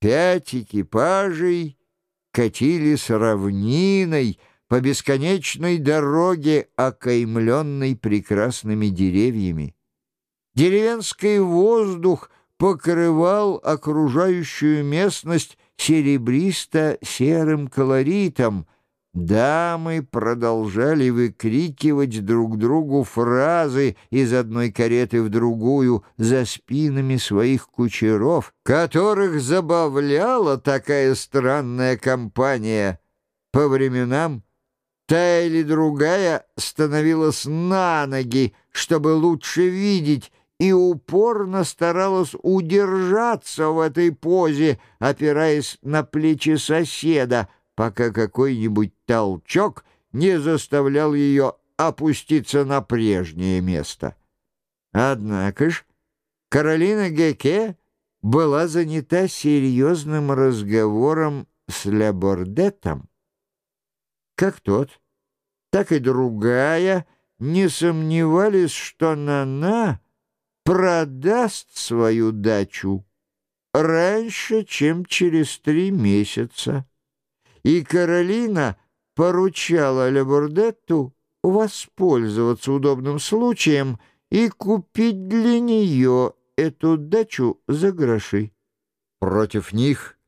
Пять экипажей катили с равниной по бесконечной дороге, окаймленной прекрасными деревьями. Деревенский воздух покрывал окружающую местность серебристо-серым колоритом — Дамы продолжали выкрикивать друг другу фразы из одной кареты в другую за спинами своих кучеров, которых забавляла такая странная компания. По временам та или другая становилась на ноги, чтобы лучше видеть, и упорно старалась удержаться в этой позе, опираясь на плечи соседа — пока какой-нибудь толчок не заставлял ее опуститься на прежнее место. Однако ж Каролина Геке была занята серьезным разговором с Лебордетом. Как тот, так и другая не сомневались, что Нана продаст свою дачу раньше, чем через три месяца и Каролина поручала Лебурдетту воспользоваться удобным случаем и купить для нее эту дачу за гроши. Против них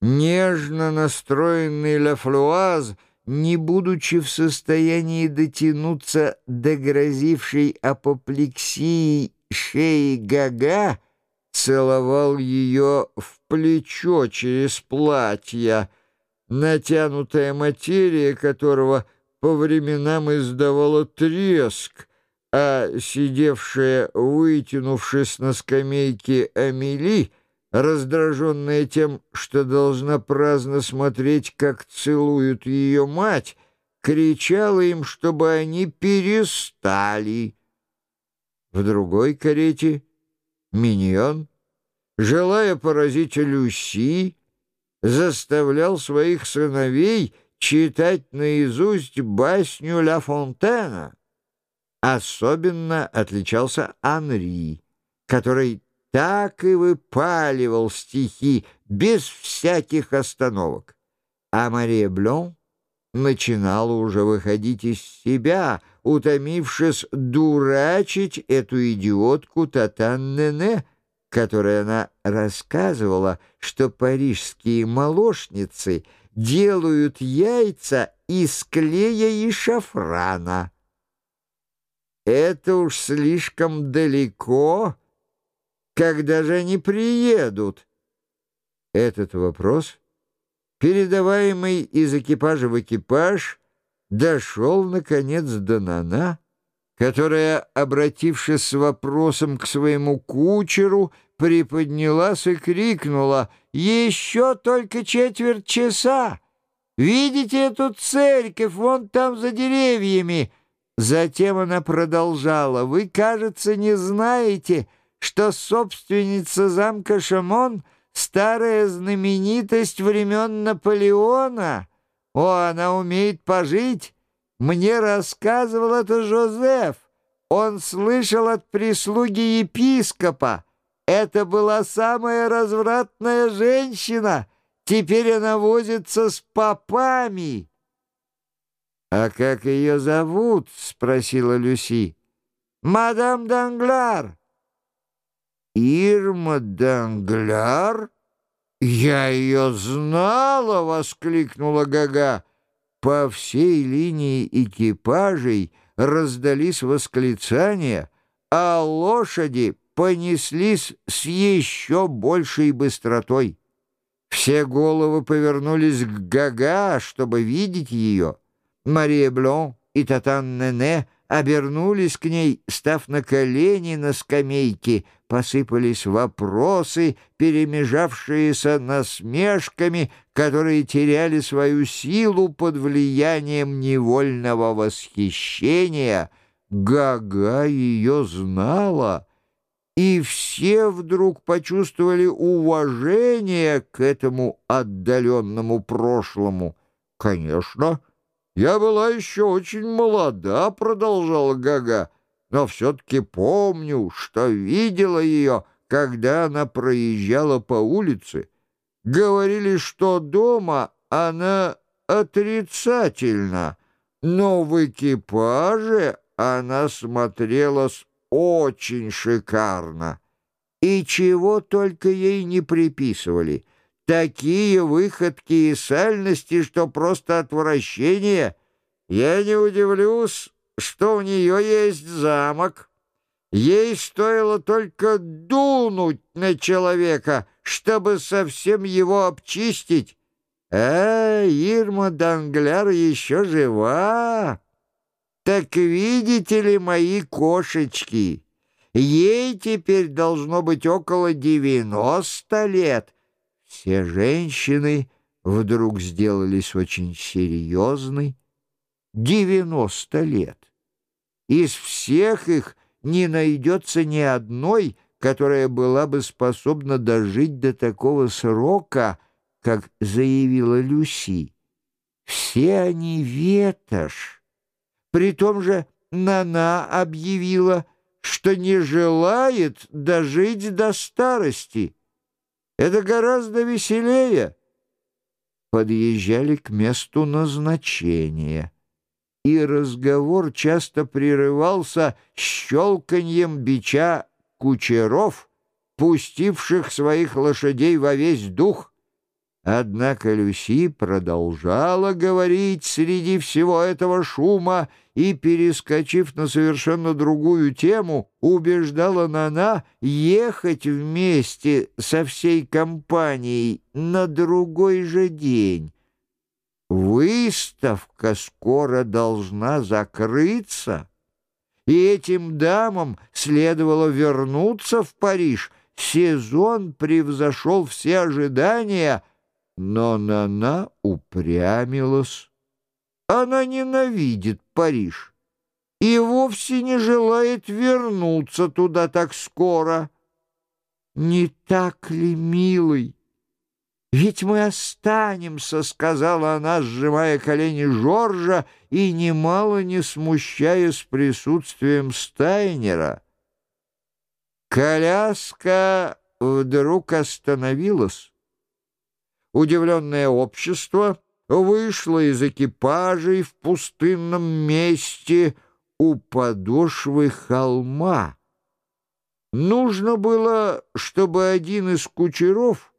нежно настроенный Лафлуаз, не будучи в состоянии дотянуться до грозившей апоплексии шеи Гага, целовал ее в плечо через платье, натянутая материя которого по временам издавала треск, а сидевшая, вытянувшись на скамейке Амели, раздраженная тем, что должна праздно смотреть, как целуют ее мать, кричала им, чтобы они перестали. В другой карете Миньон, желая поразить Люси, заставлял своих сыновей читать наизусть басню Ля Фонтена. Особенно отличался Анри, который так и выпаливал стихи без всяких остановок. А Мария Блон начинала уже выходить из себя, утомившись дурачить эту идиотку Татан-Нене, которой она рассказывала, что парижские молочницы делают яйца из клея и шафрана. Это уж слишком далеко. Когда же они приедут? Этот вопрос, передаваемый из экипажа в экипаж, дошел, наконец, до Нана, которая, обратившись с вопросом к своему кучеру, приподнялась и крикнула «Еще только четверть часа! Видите эту церковь вон там за деревьями?» Затем она продолжала «Вы, кажется, не знаете, что собственница замка Шамон — старая знаменитость времен Наполеона? О, она умеет пожить!» Мне рассказывал это Жозеф. Он слышал от прислуги епископа. Это была самая развратная женщина. Теперь она возится с попами. «А как ее зовут?» — спросила Люси. «Мадам Дангляр». «Ирма Дангляр? Я ее знала!» — воскликнула Гага. По всей линии экипажей раздались восклицания, а лошади понеслись с еще большей быстротой. Все головы повернулись к Гага, чтобы видеть ее. Мария Блон и Татан Нене обернулись к ней, став на колени на скамейке, посыпались вопросы, перемежавшиеся насмешками, которые теряли свою силу под влиянием невольного восхищения. Гага ее знала, и все вдруг почувствовали уважение к этому отдаленному прошлому. Конечно, «Я была еще очень молода», — продолжала Гага, «но все-таки помню, что видела ее, когда она проезжала по улице. говорили, что дома она отрицательна, но в экипаже она смотрелась очень шикарно. И чего только ей не приписывали. Такие выходки и сальности, что просто отвращение. Я не удивлюсь, что у нее есть замок. Ей стоило только дунуть на человека, чтобы совсем его обчистить. А Ирма Дангляр еще жива. Так видите ли мои кошечки? Ей теперь должно быть около девяносто лет. Все женщины вдруг сделались очень серьезны. Девяносто лет. Из всех их не найдется ни одной, которая была бы способна дожить до такого срока, как заявила Люси. Все они ветошь. При том же Нана объявила, что не желает дожить до старости. Это гораздо веселее. Подъезжали к месту назначения и разговор часто прерывался щелканьем бича кучеров, пустивших своих лошадей во весь дух. Однако Люси продолжала говорить среди всего этого шума и, перескочив на совершенно другую тему, убеждала Нана ехать вместе со всей компанией на другой же день. Выставка скоро должна закрыться, и этим дамам следовало вернуться в Париж. Сезон превзошел все ожидания, но Нана упрямилась. Она ненавидит Париж и вовсе не желает вернуться туда так скоро. Не так ли, милый? «Ведь мы останемся», — сказала она, сжимая колени Жоржа и немало не смущаясь присутствием Стайнера. Коляска вдруг остановилась. Удивленное общество вышло из экипажей в пустынном месте у подошвы холма. Нужно было, чтобы один из кучеров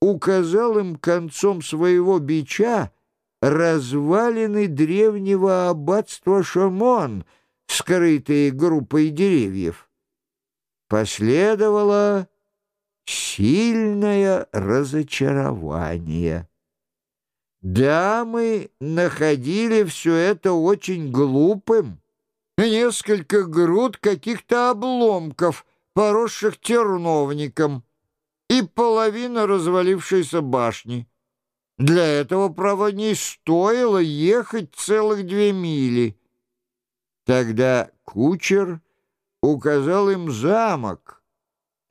указал им концом своего бича развалины древнего аббатства Шамон, скрытые группой деревьев. Последовало сильное разочарование. Дамы находили все это очень глупым. Несколько груд каких-то обломков, поросших терновником — и половина развалившейся башни. Для этого, право, не стоило ехать целых две мили. Тогда кучер указал им замок,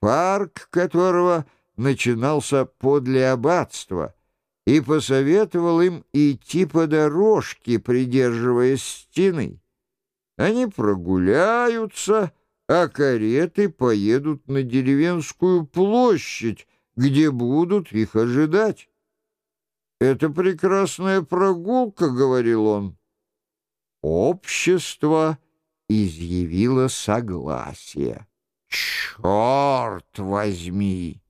парк которого начинался подле аббатства, и посоветовал им идти по дорожке, придерживаясь стены. Они прогуляются, а кареты поедут на деревенскую площадь, где будут их ожидать. «Это прекрасная прогулка», — говорил он. Общество изъявило согласие. «Черт возьми!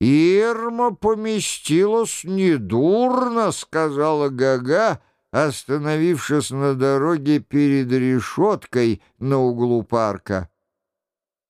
Ирма поместилась недурно», — сказала Гага, остановившись на дороге перед решеткой на углу парка.